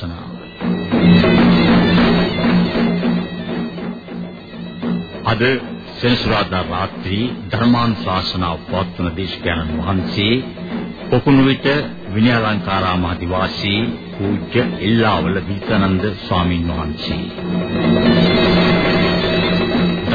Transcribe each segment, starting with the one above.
ධර්මානුශාසනාව අද සෙනසුරාදා රාත්‍රී ධර්මානුශාසනාව පවත්වන දේශකයන්න් වහන්සේ පොකුණු විට විනයාලංකාරාමාදිවාසී පූජ්‍ය එල්ලාවල දීතනන්ද ස්වාමින් වහන්සේ.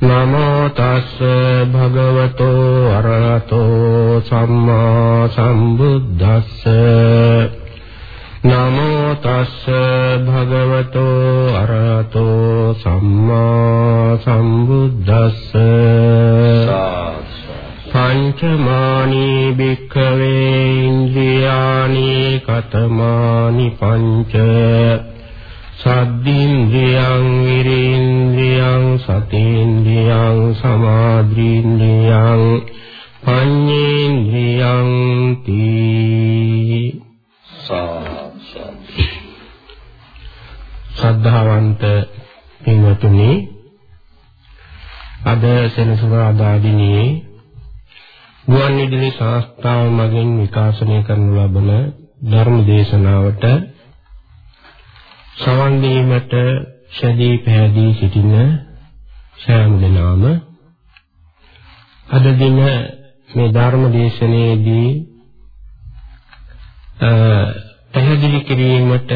නමෝ තස්ස භගවතෝ අරහතෝ සම්මා සම්බුද්දස්ස. නමෝ තස්ස භගවතෝ අරහතෝ සම්මා සම්බුද්දස්ස. පංචමානි භික්ඛවේ ඉන්ද්‍රියානි කතමානි පංච සද්දින්ද්‍රියං විරේන්ද්‍රියං සතේන්ද්‍රියං සමාධීන්ද්‍රියං පඤ්ඤේන්ද්‍රියං තී සද්ධාවන්ත පින්වතුනි අද සෙනසුරාදා දිනේ ගුවන් විදුලි සංස්ථාව මගින් විකාශනය කරනු ලබන ධර්ම දේශනාවට සවන් දීමට ශදී පැහැදී සිටින සෑම දෙනාම අද දින මේ ධර්ම දේශනාවේදී පැහැදිලි කිරීමට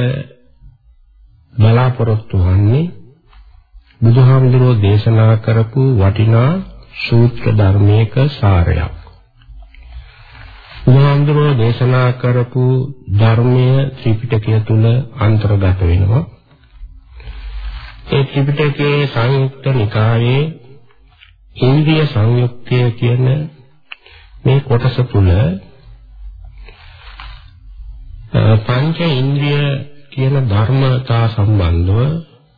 බලාපොරොත්තු වන්නේ බුදුහාමුදුරෝ දේශනා කරපු වටිනා සූත්‍ර ධර්මයක සාරයක්. බුදුහාමුදුරෝ දේශනා කරපු ධර්මය ත්‍රිපිටකය තුල අන්තර්ගත වෙනවා. ඒ ත්‍රිපිටකයේ සංයුක්ත නිකායේ ඉන්ද්‍රිය සංයුක්තය කියන මේ කොටස තුල පංච ඉන්ද්‍රිය කියන ධර්මතා සම්බන්ධව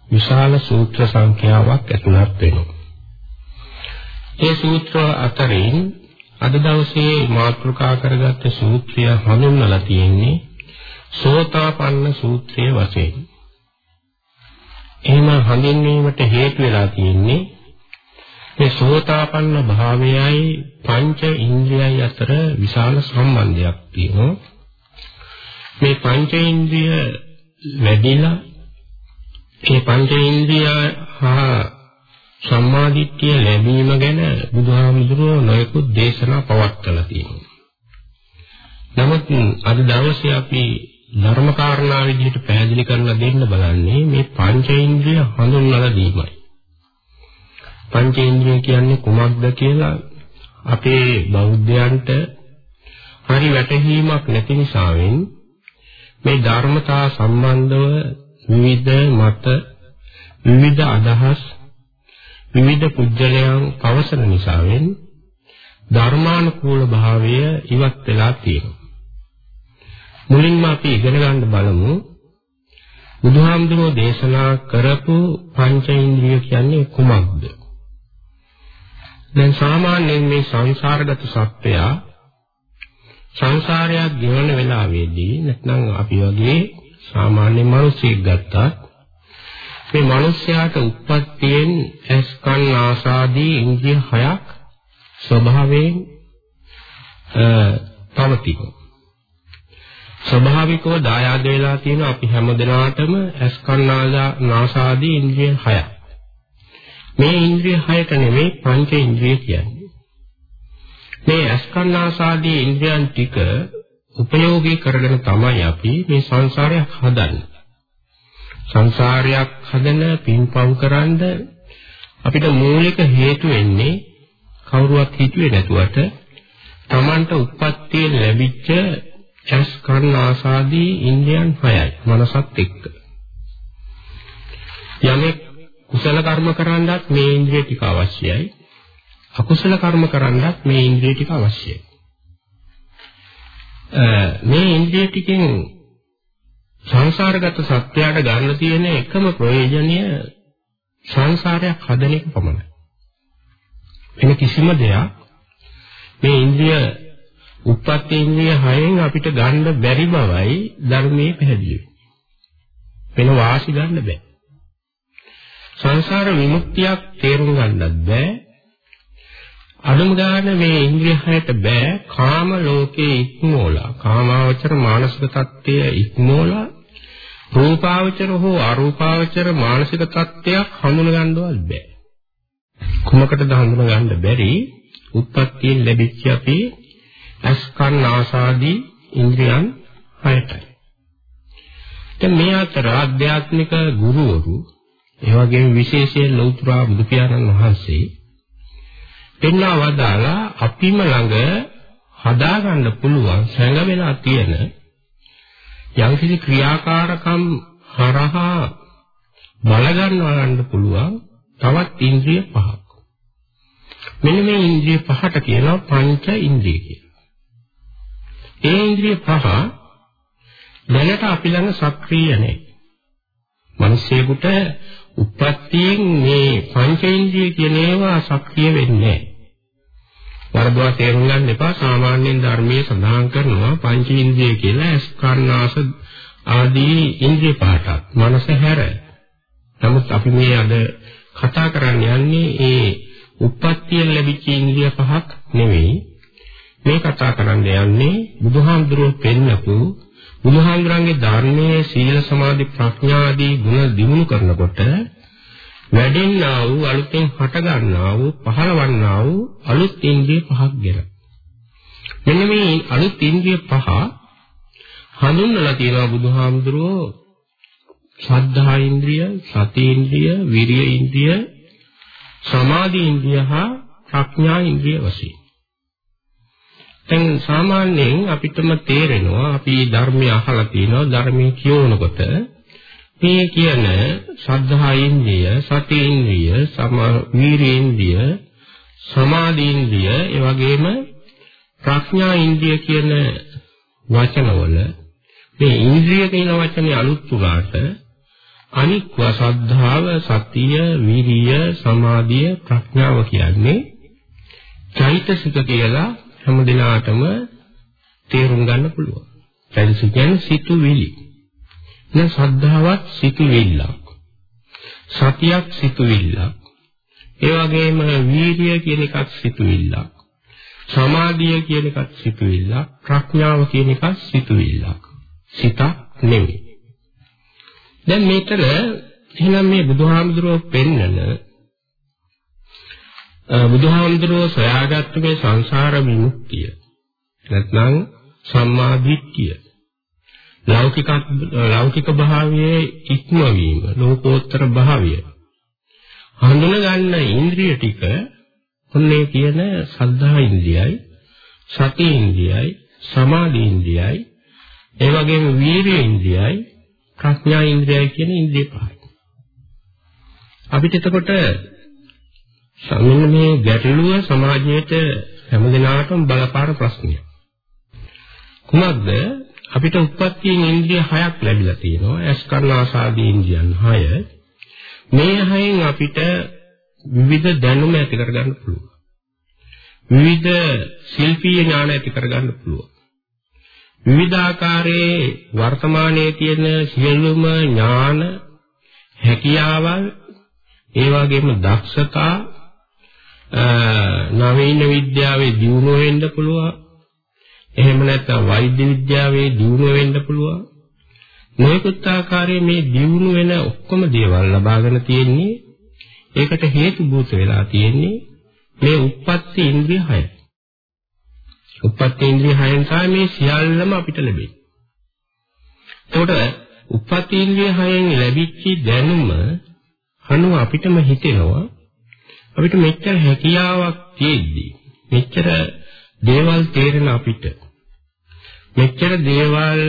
විශාල සූත්‍ර සංඛ්‍යාවක් ඇතුළත් වෙනවා. ඒ සූත්‍ර අතරින් අද දවසේ මාතෘකා කරගත්ත සූත්‍රය හඳුන්වලා තියෙන්නේ සෝතාපන්න සූත්‍රයේ වශයෙන්. එහෙම හඳුන්වීමට හේතු වෙලා තියෙන්නේ මේ සෝතාපන්න භාවයයි පංච ඉන්ද්‍රියයි අතර විශාල සම්බන්ධයක් තියෙනවා. මේ පංච ඉන්ද්‍රිය වැඩිලා ඒ පංච ඉන්ද්‍රිය හා සම්මාදිට්ඨිය ලැබීම ගැන බුදුහාමුදුරුවෝ නොයෙකුත් දේශනා පවත්වලා තියෙනවා. නමුත් අද දවසේ අපි ධර්ම කාරණා විදිහට පැහැදිලි කරලා දෙන්න බලන්නේ මේ පංචේන්ද්‍රිය හඳුන්වලා දීමයි. පංචේන්ද්‍රිය කියන්නේ කුමක්ද කියලා අපේ බෞද්ධයන්ට හරි වැටහීමක් නැති නිසාවෙන් මේ ධර්මතා සම්බන්ධව විවිධ මත විවිධ අදහස් විවිධ පුජ්‍යලයන් පවසන නිසාවෙන් ධර්මානුකූල භාවය ඉවත් වෙලා තියෙනවා. මුලින්ම අපි ඉගෙන ගන්න බලමු බුදුහාමුදුරෝ දේශනා කරපු පංච ඉන්ද්‍රිය කියන්නේ කුමක්ද? දැන් සාමාන්‍යයෙන් මේ සංසාරගත සත්‍යය සංසාරයක් ගෙවන වෙලාවේදී නැත්නම් අපි වගේ සාමාන්‍ය මිනිසෙක් ගත්තා මේ මිනිස්යාට උත්පත්තියෙන් ඇස් කන් ආසාදී ඉන්ද්‍රිය හයක් ස්වභාවයෙන් පවතින. ස්වභාවිකව දායාද වෙලා තියෙන අපි හැමදෙනාටම ඇස් කන් ආසාදී ඉන්ද්‍රිය හයක්. මේ ඉන්ද්‍රිය හයට නෙමෙයි පංච ඉන්ද්‍රිය කියන්නේ. මේ ඇස් කන් ආසාදී ඉන්ද්‍රියන් ටික උපයෝගී කරගෙන තමයි අපි මේ සංසාරය හදන්නේ. සංසාරයක් හදන පින්පව් කරන්ද අපිට මූලික හේතු වෙන්නේ කවුරුවත් හිතුවේ නැතුවට Tamanට උප්පත්තිය ලැබිච්ච චස් කර්ණ ආසාදී ඉන්ද්‍රියන් 6යි මනසත් එක්ක. යමෙක් කුසල කර්ම කරන්නත් මේ ඉන්ද්‍රිය ටික අවශ්‍යයි. අකුසල කර්ම කරන්නත් මේ ඉන්ද්‍රිය ටික අවශ්‍යයි. මේ ඉන්ද්‍රිය ටිකෙන් සංසාරගත සත්‍යයට ගන්න තියෙන එකම ප්‍රයෝජනය සංසාරයක් හදන එක පමණයි. වෙන කිසිම දෙයක් මේ ඉන්ද්‍රිය උප්පත්ති ඉන්ද්‍රිය හයෙන් අපිට ගන්න බැරි බවයි ධර්මයේ පැහැදිලි වෙන වාසි ගන්න බෑ. සංසාර විමුක්තියක් තේරුම් ගන්නත් බෑ. අනුම ගන්න මේ ඉන්ද්‍රිය හයට බෑ කාම ලෝකේ ඉක්මෝලා කාමාවචර මානසික தත්ත්වය ඉක්මෝලා රූපාවචර හෝ අරූපාවචර මානසික தත්ත්වයක් හඳුන ගන්නවත් බෑ. කුමකටද හඳුන ගන්න බැරි? උත්පත්තියෙන් ලැබිච්ච අපේ අස්කන් ආසාදී ඉන්ද්‍රියන් හයටයි. දැන් මේ අතර ආධ්‍යාත්මික ගුරුවරු ඒ වගේම විශේෂයෙන් ලෞතර බුදු පියාණන් වහන්සේ පෙන්වා වදාලා අපිම ළඟ හදාගන්න පුළුවන් සැඟ වෙලා තියෙන යම්කිසි ක්‍රියාකාරකම් හරහා බල ගන්නවා ගන්න පුළුවන් තවත් ඉන්ද්‍රිය පහක්. මෙන්න මේ ඉන්ද්‍රිය පහට කියනවා පංච ඉන්ද්‍රිය කියලා. ඒ ඉන්ද්‍රිය පහ දැනට අපි ළඟ සක්‍රීය නැහැ. මිනිස්සෙකුට උප්පත්තියෙන් මේ පංච ඉන්ද්‍රිය කියන ඒවා සක්‍රිය වෙන්නේ නැහැ. වරදවා තේරුම් ගන්න එපා සාමාන්‍යයෙන් ධර්මයේ සඳහන් කරනවා පංච ඉන්ද්‍රිය කියලා ස්කන්නාස ආදී ඉන්ද්‍රිය පහටක් මනස හැර. නමුත් අපි මේ අද කතා කරන්න යන්නේ ඒ උප්පත්තියෙන් ලැබිච්ච ඉන්ද්‍රිය පහක් නෙවෙයි. මේ කතා කරන්න යන්නේ බුදුහාමුදුරුවෝ පෙන්නපු බුදුහාමුදුරන්ගේ ධර්මයේ සීල සමාධි ප්‍රඥා ආදී ගුණ දිනු කරනකොට වැඩෙන්නා වූ අලුතෙන් හට ගන්නා වූ පහළවන්නා වූ අලුත් ඉන්ද්‍රිය පහක් ගැන. මෙන්න මේ අලුත් ඉන්ද්‍රිය පහ හඳුන්වලා තියෙනවා බුදුහාමුදුරුවෝ ශ්‍රද්ධා ඉන්ද්‍රිය, සති ඉන්ද්‍රිය, විරිය ඉන්ද්‍රිය, සමාධි ඉන්ද්‍රිය හා ප්‍රඥා ඉන්ද්‍රිය වශයෙන්. දැන් සාමාන්‍යයෙන් අපිටම තේරෙනවා අපි ධර්මය අහලා තියෙනවා ධර්මයේ කියවනකොට මේ කියන ශ්‍රද්ධා ඉන්ද්‍රිය, සති ඉන්ද්‍රිය, සමා ඉන්ද්‍රිය, සමාධි ඉන්ද්‍රිය, ඒ වගේම ප්‍රඥා ඉන්ද්‍රිය කියන වචනවල මේ ඉන්ද්‍රිය කියන වචනේ අලුත් උනාට අනික්ව ශ්‍රද්ධාව, සතිය, විරිය, සමාධිය, ප්‍රඥාව කියන්නේ චෛතසික කියලා හැම දිනාටම තේරුම් ගන්න පුළුවන්. චෛතසික කියන්නේ සිතුවිලි. දැන් ශ්‍රද්ධාවත් සිතුවිල්ලක්. සතියක් සිතුවිල්ලක්. ඒ වගේම වීර්යය කියන එකත් සිතුවිල්ලක්. සමාධිය කියන එකත් සිතුවිල්ලක්. ප්‍රඥාව කියන එකත් සිතුවිල්ලක්. සිතක් නෙමෙයි. දැන් මේතර එහෙනම් මේ බුදුහාමුදුරුවෝ පෙන්නන බුදුහාමුදුරුවෝ සොයාගත්ත මේ සංසාර විමුක්තිය නැත්නම් සම්මා දිට්ඨිය ලෞකික ලෞකික භාවයේ ඉක්මවීම ලෝකෝත්තර භාවය. හඳුන ගන්න ඉන්ද්‍රිය ටික ඔන්නේ කියන සද්ධා ඉන්ද්‍රියයි සති ඉන්ද්‍රියයි සමාධි ඉන්ද්‍රියයි ඒ වගේම වීර්ය ඉන්ද්‍රියයි ප්‍රඥා ඉන්ද්‍රියයි කියන ඉන්ද්‍රිය පහයි. අපිට එතකොට මෙන්න මේ ගැටලුව සමාජයට හැමදෙනාටම බලපාන ප්‍රශ්නයක්. කුමක්ද? අපිට උත්පත්තියෙන් ඉන්ද්‍රිය හයක් ලැබිලා තියෙනවා. ඇස් කර්ණ ආසාදී ඉන්ද්‍රියන් හය. මේ හයෙන් අපිට විවිධ දැනුම ඇති කරගන්න පුළුවන්. විවිධ ශිල්පීය ඥාන ඇති කරගන්න පුළුවන්. විවිධාකාරයේ වර්තමානයේ තියෙන සියලුම ඥාන හැකියාවල් ඒ වගේම දක්ෂතා නවීන විද්‍යාවේ දියුණුව වෙන්න පුළුවන් එහෙම නැත්නම් වෛද්‍ය විද්‍යාවේ දියුණුව වෙන්න පුළුවන්. නොයෙකුත් ආකාරයේ මේ දියුණු වෙන ඔක්කොම දේවල් ලබාගෙන තියෙන්නේ ඒකට හේතු භූත වෙලා තියෙන්නේ මේ උප්පත්ති ඉන්ද්‍රිය 6. උප්පත්ති ඉන්ද්‍රිය 6න් තමයි මේ සියල්ලම අපිට ලැබෙන්නේ. එතකොට උප්පත්ති ඉන්ද්‍රිය 6න් ලැබිච්ච දැනුම අනුව අපිටම හිතෙනවා අපිට මෙච්චර හැකියාවක් තියෙද්දි මෙච්චර දේවල් තේරෙන අපිට මෙච්චර දේවල්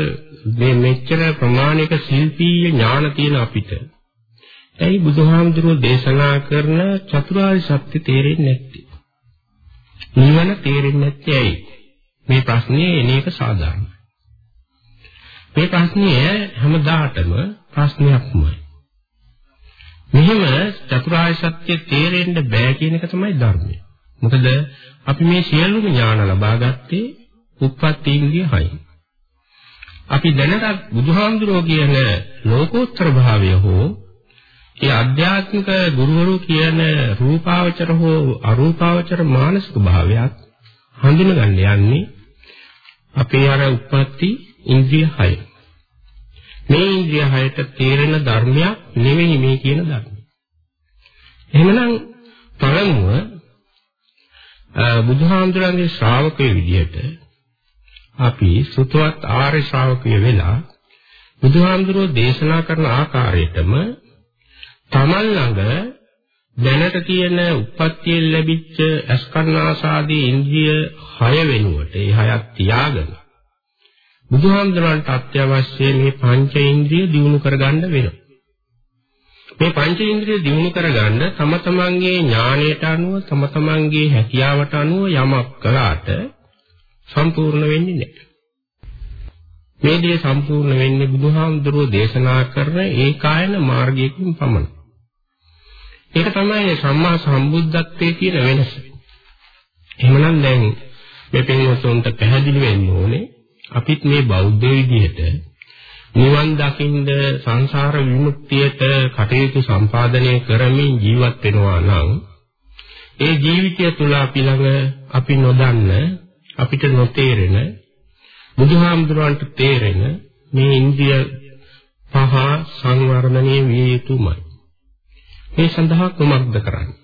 මේ මෙච්චර ප්‍රමාණික ශිල්පීය ඥාන තියෙන අපිට ඇයි බුදුහාමුදුරුවෝ දේශනා කරන චතුරාර්ය සත්‍ය තේරෙන්නේ නැත්තේ? නිවන තේරෙන්නේ නැත්තේ ඇයි? මේ ප්‍රශ්නේ එන එක සාධාරණයි. මේ ප්‍රශ්නේ හැමදාටම ප්‍රශ්නයක්මයි. මෙහෙම චතුරාර්ය සත්‍ය තේරෙන්න බෑ කියන එක තමයි ධර්මය. මොකද අපි මේ සියලුම ඥාන ලබා ගත්තේ උප්පත්ති ඉන්දිය හයි. අපි දැනට බුදුහාමුදුරෝ කියන ලෝකෝත්තර භාවය හෝ ඒ ආධ්‍යාත්මික ගුරුවරු කියන රූපාවචර හෝ අරූපාවචර මානසික භාවයක් හඳුනගන්න යන්නේ අපේ අර උප්පත්ති ඉන්ද්‍රිය 6. මේ ඉන්ද්‍රිය 6ට තේරෙන ධර්මයක් නෙවෙයි මේ කියන ධර්මය. එහෙමනම් පළමුව බුදුහාමුදුරන්ගේ ශ්‍රාවකයෙ විදිහට අපි සුතවත් ආර්ය ශ්‍රාවකයෙ වෙලා බුදුහාමුදුරෝ දේශනා කරන ආකාරයටම තමන් ළඟ දැනට තියෙන උප්පත්තියෙන් ලැබිච්ච අස්කන්නාසාදී ඉන්ද්‍රිය 6 වෙනුවට ඒ හයක් තියාගෙන බුදුහාමුදුරන්ට අත්‍යවශ්‍ය මේ පංච ඉන්ද්‍රිය දිනු කරගන්න වෙනවා. මේ පංච ඉන්ද්‍රිය දිනු කරගන්න තම තමන්ගේ ඥාණයට අනුව තම තමන්ගේ හැකියාවට අනුව යමක් කළාට සම්පූර්ණ වෙන්නේ නැහැ. මේ දේ සම්පූර්ණ වෙන්නේ බුදුහාමුදුරුවෝ දේශනා කරන ඒකායන මාර්ගයකින් පමණයි. ඒක තමයි සම්මා සම්බුද්ධත්වයේ තියෙන වෙනස. එහෙමනම් දැන් මේ පින්වතුන්ට පැහැදිලි වෙන්න ඕනේ අපිත් මේ බෞද්ධ විදිහට නිවන් දකින්ද සංසාර විමුක්තියට කටයුතු සම්පාදනය කරමින් ජීවත් වෙනවා නම් ඒ ජීවිතය තුළ අපි ළඟ අපි නොදන්න අපිට නොතේරෙන බුදුහාමුදුරන්ට තේරෙන මේ ඉන්ද්‍රිය පහ සංවර්ධනය විය යුතුමයි. මේ සඳහා කුමක්ද කරන්නේ?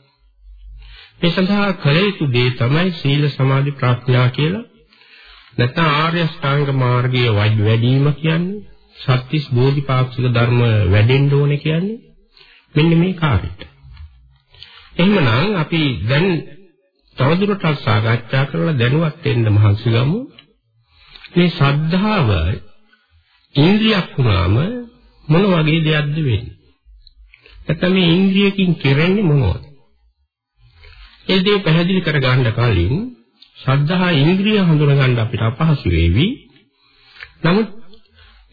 මේ සඳහා කළ යුතු දේ තමයි සීල සමාධි ප්‍රඥා කියලා. නැත්නම් ආර්ය අෂ්ටාංග මාර්ගයේ වැඩිම කියන්නේ සත්‍තිස් බෝධිපාක්ෂික ධර්ම වැඩෙන්න ඕනේ කියන්නේ මෙන්න මේ කාර්යයට. එහෙමනම් අපි දැන් තවදුරටත් සාකච්ඡා කරලා දැනුවත් වෙන්න මහන්සි ගමු. මේ ශ්‍රද්ධාව ඉන්ද්‍රියක් වුණාම මොන වගේ දෙයක්ද වෙන්නේ? නැත්නම් මේ ඉන්ද්‍රියකින් කෙරෙන්නේ මොනවද? ඒ දේ පැහැදිලි කරගන්න කලින් ශ්‍රද්ධා ඉන්ද්‍රිය හඳුනගන්න අපිට අපහසු වේවි. නමුත්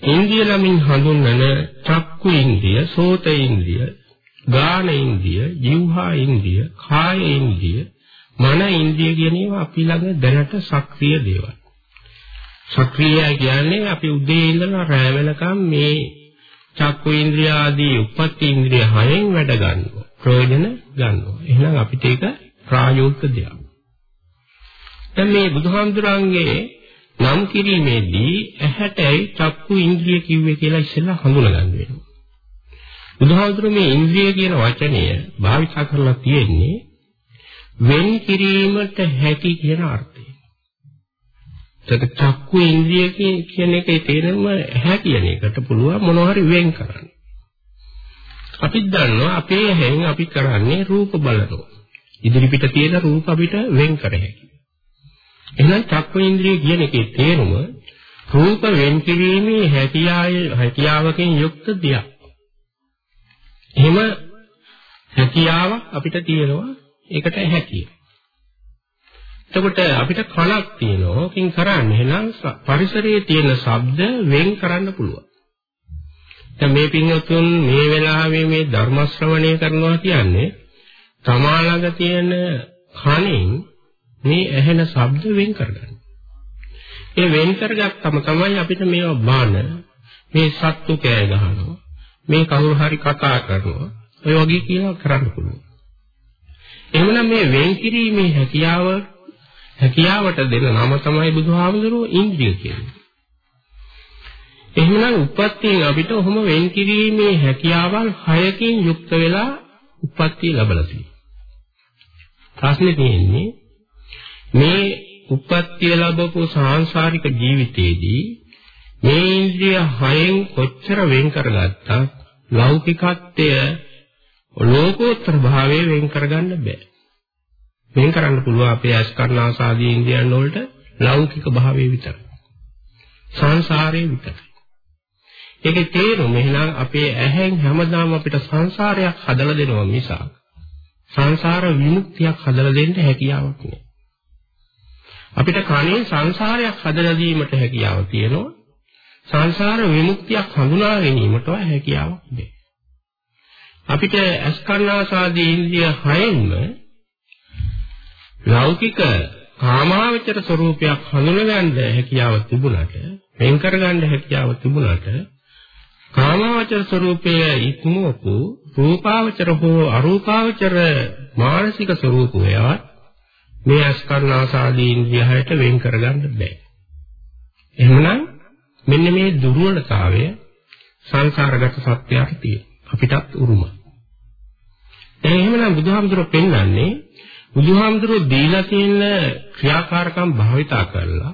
ඉන්ද්‍රිය නමින් හඳුන්වන චක්කු ඉන්ද්‍රිය, සෝත ඉන්ද්‍රිය, ගාන ඉන්ද්‍රිය, જીවහා ඉන්ද්‍රිය, කාය ඉන්ද්‍රිය, මන ඉන්ද්‍රිය කියන ඒවා අපි ළඟ දැනට සක්‍රීය දේවල්. සක්‍රීය කියන්නේ අපි උදේ ඉඳලා රැ වෙනකම් මේ චක්කු ඉන්ද්‍රිය ආදී උපත් ඉන්ද්‍රිය හයෙන් වැඩ ගන්නවා. ප්‍රයෝජන ගන්නවා. එහෙනම් අපිට ඒක ප්‍රායෝගික දෙයක්. දැන් මේ බුදුහාමුදුරන්ගේ නම් කිරීමේදී ඇහැටයි චක්කු ඉන්ද්‍රිය කිව්වේ කියලා ඉස්සෙල්ලා හඳුනගන්න වෙනවා. බුදුහාමුදුරු මේ ඉන්ද්‍රිය කියන වචනය භාවිත කරලා තියෙන්නේ වෙන් කිරීමට හැකි කියන අර්ථය. ඒක චක්කු ඉන්ද්‍රිය කියන එකේ තේරුම ඇහැ කියන එකට පුළුවන් මොනවා හරි වෙන් කරන්න. අපි දන්නවා අපේ ඇහෙන් අපි කරන්නේ රූප බලනවා. ඉදිරි පිට තියෙන රූප අපිට වෙන් කර හැකියි. එහෙනම් චක්කු ඉන්ද්‍රිය කියන එකේ තේරුම රූප වෙන් කිරීමේ හැකියාවකින් යුක්ත දෙයක්. එහෙම හැකියාව අපිට තියෙනවා ඒකට හැකියි. එතකොට අපිට කනක් තියෙනවා. ඕකෙන් කරන්නේ එහෙනම් පරිසරයේ තියෙන ශබ්ද වෙන් කරන්න පුළුවන්. දැන් මේ පින්වත්තුන් මේ වෙලාවේ මේ ධර්ම ශ්‍රවණය කරනවා කියන්නේ තමා ළඟ තියෙන කණෙන් මේ ඇහෙන ශබ්ද වෙන් කරගන්න. ඒ වෙන් කරගත්තම තමයි අපිට මේවා බාන මේ සත්තු කෑ ගහනවා. මේ කවුරු හරි කතා කරනවා. ඔය වගේ කියලා කරන්න පුළුවන්. එහෙමනම් මේ වෙන් කිරීමේ හැකියාව හැකියාවට දෙන නම තමයි බුදුහාමුදුරුවෝ ඉන්ද්‍රිය කියන්නේ. එහෙනම් උපත්යෙන් අපිට ඔහොම වෙන් කිරීමේ හැකියාවල් හයකින් යුක්ත වෙලා උපත්ති ලැබලා තියෙනවා. ප්‍රශ්නේ තියෙන්නේ මේ උපත්ති ලැබපු සාංශාරික ජීවිතයේදී මේ ඉන්ද්‍රිය හයෙන් කොච්චර වෙන් කරගත්තත් ලෞකිකත්වය ලෝකෝත්තර භාවයේ වෙන් කරගන්න බෑ. වෙන් කරන්න පුළුවන් අපේ අස්කරණාසාදී ඉන්ද්‍රියන් වලට ලෞකික භාවයේ විතරයි. සංසාරයේ විතරයි. ඒකේ තේරුම එහෙනම් අපේ ඇහෙන් හැමදාම අපිට සංසාරයක් හදලා දෙනවා මිසක් සංසාර විමුක්තියක් හදලා දෙන්න හැකියාවක් නෑ. අපිට කණේ සංසාරයක් හදලා දීමට හැකියාව තියෙනවා. සංසාර විමුක්තියක් හඳුනා ගැනීමට හැකියාවක් නෑ. අපිට අස්කන්නාසාදී ඉන්ද්‍රිය හයෙන්ම ලෞකික කාමාවචර ස්වરૂපයක් හඳුනගන්න හැකියාව තිබුණාට වෙන් කරගන්න හැකියාව තිබුණාට කාමාවචර ස්වરૂපයේ ඉක්මවපු රූපාවචර හෝ අරූපාවචර මානසික ස්වરૂපයවත් මේ අස්කන්නාසාදී ඉන්ද්‍රියයට වෙන් කරගන්න බෑ. එහෙමනම් මෙන්න මේ දුර්වලතාවය සංසාරගත සත්‍යයක් තියෙන. අපිටත් උරුමයි. දැන් එහෙමනම් බුදුහාමුදුරුවෝ පෙන්වන්නේ බුදුහාමුදුරුවෝ දීලා තියෙන ක්‍රියාකාරකම් භාවිතා කරලා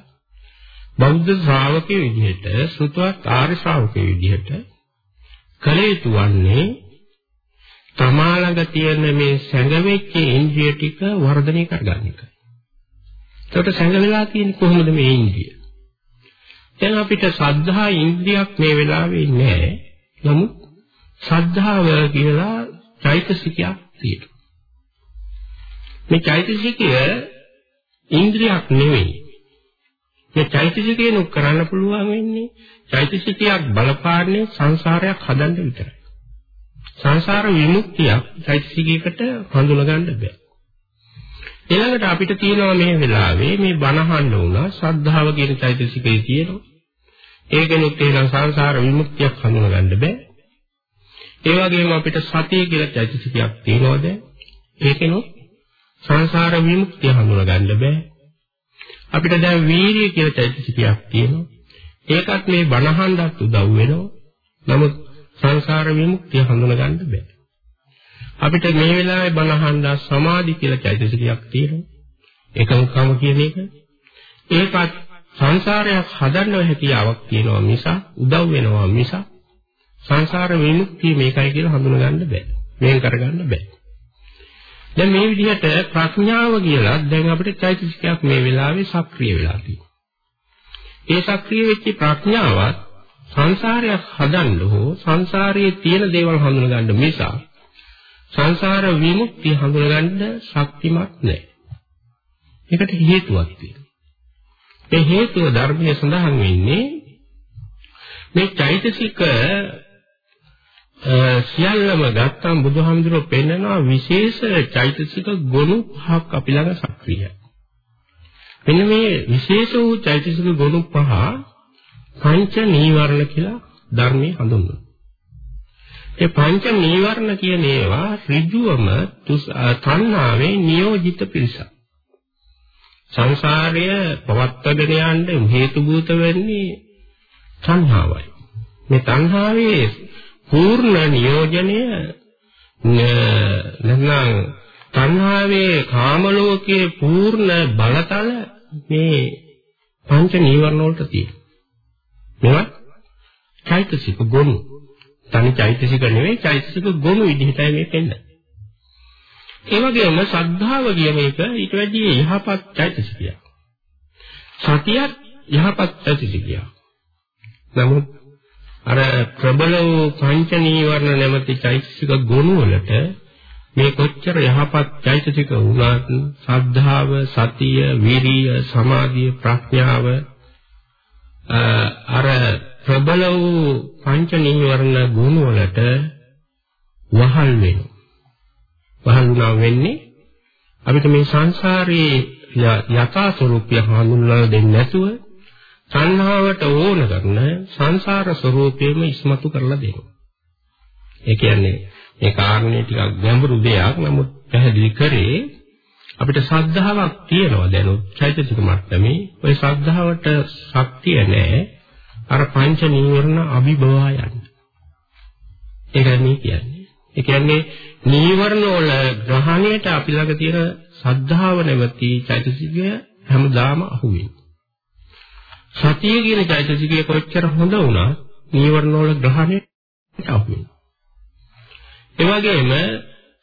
බෞද්ධ ශ්‍රාවකයේ විදිහට සුතවත් ආර්ය ශ්‍රාවකයේ විදිහට කළ යුතු වන්නේ තමා ළඟ තියෙන මේ සැඟවෙච්ච ඉන්ද්‍රිය ටික වර්ධනය කරගන්න එකයි. ඒකට සැඟවෙලා තියෙන්නේ කොහොමද මේ ඉන්ද්‍රිය? දැන් අපිට සද්ධා ඉන්ද්‍රියක් මේ වෙලාවේ නැහැ. නමුත් සද්ධාව කියලා චෛතසිකයක් තියෙනවා. මේ චෛතසිකය ඉන්ද්‍රියක් නෙවෙයි. මේ චෛතසිකයෙන් කරන්න පුළුවන් වෙන්නේ චෛතසිකයක් බලපාන්නේ සංසාරයක් හදන්න විතරයි. සංසාර විමුක්තියක් චෛතසිකයකට හඳුනගන්න බෑ. ඊළඟට අපිට තියෙනවා මේ වෙලාවේ මේ බණහන්න උනා ශ්‍රද්ධාව කියන චෛතසිකේ තියෙනවා. ඒකෙනුත් එහෙනම් සංසාර විමුක්තියක් හඳුනගන්න බෑ. ඒ වගේම අපිට සතිය කියලා චෛතසිකයක් තියෙනවද? ඒකෙනුත් සංසාර විමුක්තිය හඳුනගන්න බෑ. අපිට දැන් වීරිය කියලා චෛතසිකයක් තියෙනවා. ඒකත් මේ බණහන්ඩත් උදව් වෙනවා. නමුත් සංසාර විමුක්තිය හඳුනගන්න බෑ. අපිට මේ වෙලාවේ බණහන්ඩ සමාධි කියලා චෛතසිකයක් තියෙනවා. එකමකම කියන එක. ඒකත් සංසාරයක් හදන්න හැකියාවක් තියෙනවා මිස උදව් වෙනවා මිස සංසාර විමුක්තිය මේකයි කියලා හඳුනගන්න බෑ. මේක කරගන්න බෑ. දැන් මේ විදිහට ප්‍රඥාව කියලා දැන් අපිට චෛතසිකයක් මේ වෙලාවේ සක්‍රිය වෙලා තියෙනවා. ඒ සක්‍රිය වෙච්ච ප්‍රඥාවත් සංසාරයක් හදන්න හෝ සංසාරයේ තියෙන දේවල් හඳුනගන්න මිස සංසාර විමුක්තිය හඳුනගන්න ශක්තිමත් නැහැ. ඒකට හේතුවක් තියෙනවා. ඒ හේතුව ධර්මයේ සඳහන් වෙන්නේ මේ චෛතසික සියල්ලම ගත්තම බුදුහාමුදුරුවෝ පෙන්නනවා විශේෂ චෛතසික ගොනු පහක් අපි ළඟ සක්‍රියයි. මෙන්න මේ විශේෂ වූ චෛතසික ගොනු පහ පංච නීවරණ කියලා ධර්මයේ හඳුන්වනවා. ඒ පංච නීවරණ කියන ඒවා ඍජුවම තණ්හාවේ නියෝජිත පිරිසක්. සංසාරය පවත්වාගෙන යන්න හේතුභූත වෙන්නේ තණ්හාවයි. මේ තණ්හාවේ පූර්ණ නියෝජනය නැත්නම් තණ්හාවේ කාම ලෝකයේ පූර්ණ බලතල මේ පංච නීවරණ වලට තියෙනවා. මේවා චෛතසික ගොනු. තනි චෛතසික නෙවෙයි චෛතසික ගොනු විදිහටයි මේ පෙන්නන්නේ. ඒ වගේම ශ්‍රද්ධාව කියන එක ඊට වැඩිය යහපත් චෛතසිකයක්. සතියත් යහපත් චෛතසිකයක්. නමුත් අර ප්‍රබල වූ පංච නීවරණ නැමැති චෛතසික ගුණ වලට මේ කොච්චර යහපත් චෛතසික වුණත් ශ්‍රද්ධාව, සතිය, විරිය, සමාධිය, ප්‍රඥාව අර ප්‍රබල වූ පංච නීවරණ ගුණ වලට වහල් වෙනවා. වහල් වුණා වෙන්නේ අපිට මේ සංසාරයේ යථා ස්වરૂපය හඳුන්වලා දෙන්නේ නැතුව සංහාවට ඕන කරන සංසාර ස්වરૂපේම ඉස්මතු කරලා දෙනවා. ඒ කියන්නේ මේ කාරණේ ටිකක් ගැඹුරු දෙයක්. නමුත් පැහැදිලි කරේ අපිට ශ්‍රද්ධාවක් තියනවා දැනුත් චෛතසික මට්ටමේ. ওই ශ්‍රද්ධාවට ශක්තිය නැහැ. අර පංච නීවරණ අභිභවා යන්න. ඒකයි කියන්නේ. ඒ කියන්නේ නීවරණ වල ග්‍රහණයට අපි ළඟ තියෙන ශ්‍රද්ධාව නැවති චෛතසිකය හැමදාම අහුවෙනවා. සතිය කියන චෛතසිකය කොච්චර හොඳ වුණත් නීවරණ වල ග්‍රහණයට අහු වෙනවා. ඒ වගේම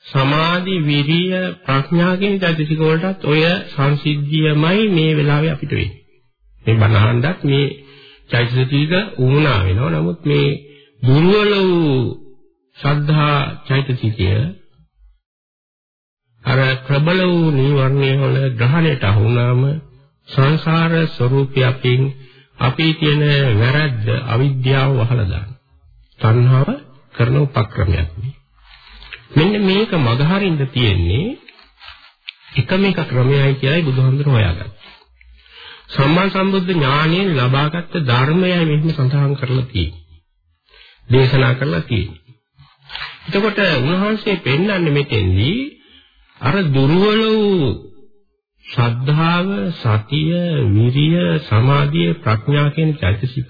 සමාධි විරිය ප්‍රඥා කියන චෛතසික වලටත් ඔය සංසිද්ධියමයි මේ වෙලාවේ අපිට වෙන්නේ. මේ බණහන්ඩත් මේ චෛතසික උුණා වෙනවා. නමුත් මේ දුර්වල වූ ශ්‍රද්ධා චෛතසිකය අර ප්‍රබල වූ නීවරණය වල ග්‍රහණයට අහුණාම සංසාර ස්වરૂපයෙන් අපි තියෙන වැරද්ද අවිද්‍යාව වහලා දාන. තණ්හාව කරන උපක්‍රමයක් මේ. මෙන්න මේක මගහරින්න තියෙන්නේ එකම එක ක්‍රමයයි කියලායි බුදුහාමුදුරුවෝ හොයාගත්තේ. සම්මා සම්බුද්ධ ඥානයෙන් ලබාගත් ධර්මයයි මෙහිම සඳහන් කරලා තියෙන්නේ. දේශනා කරලා තියෙන්නේ. එතකොට උන්වහන්සේ පෙන්වන්නේ මෙතෙන්දී අර දුර්වල වූ ශ්‍රද්ධාව, සතිය, විරිය, සමාධිය, ප්‍රඥා කියන චෛතසික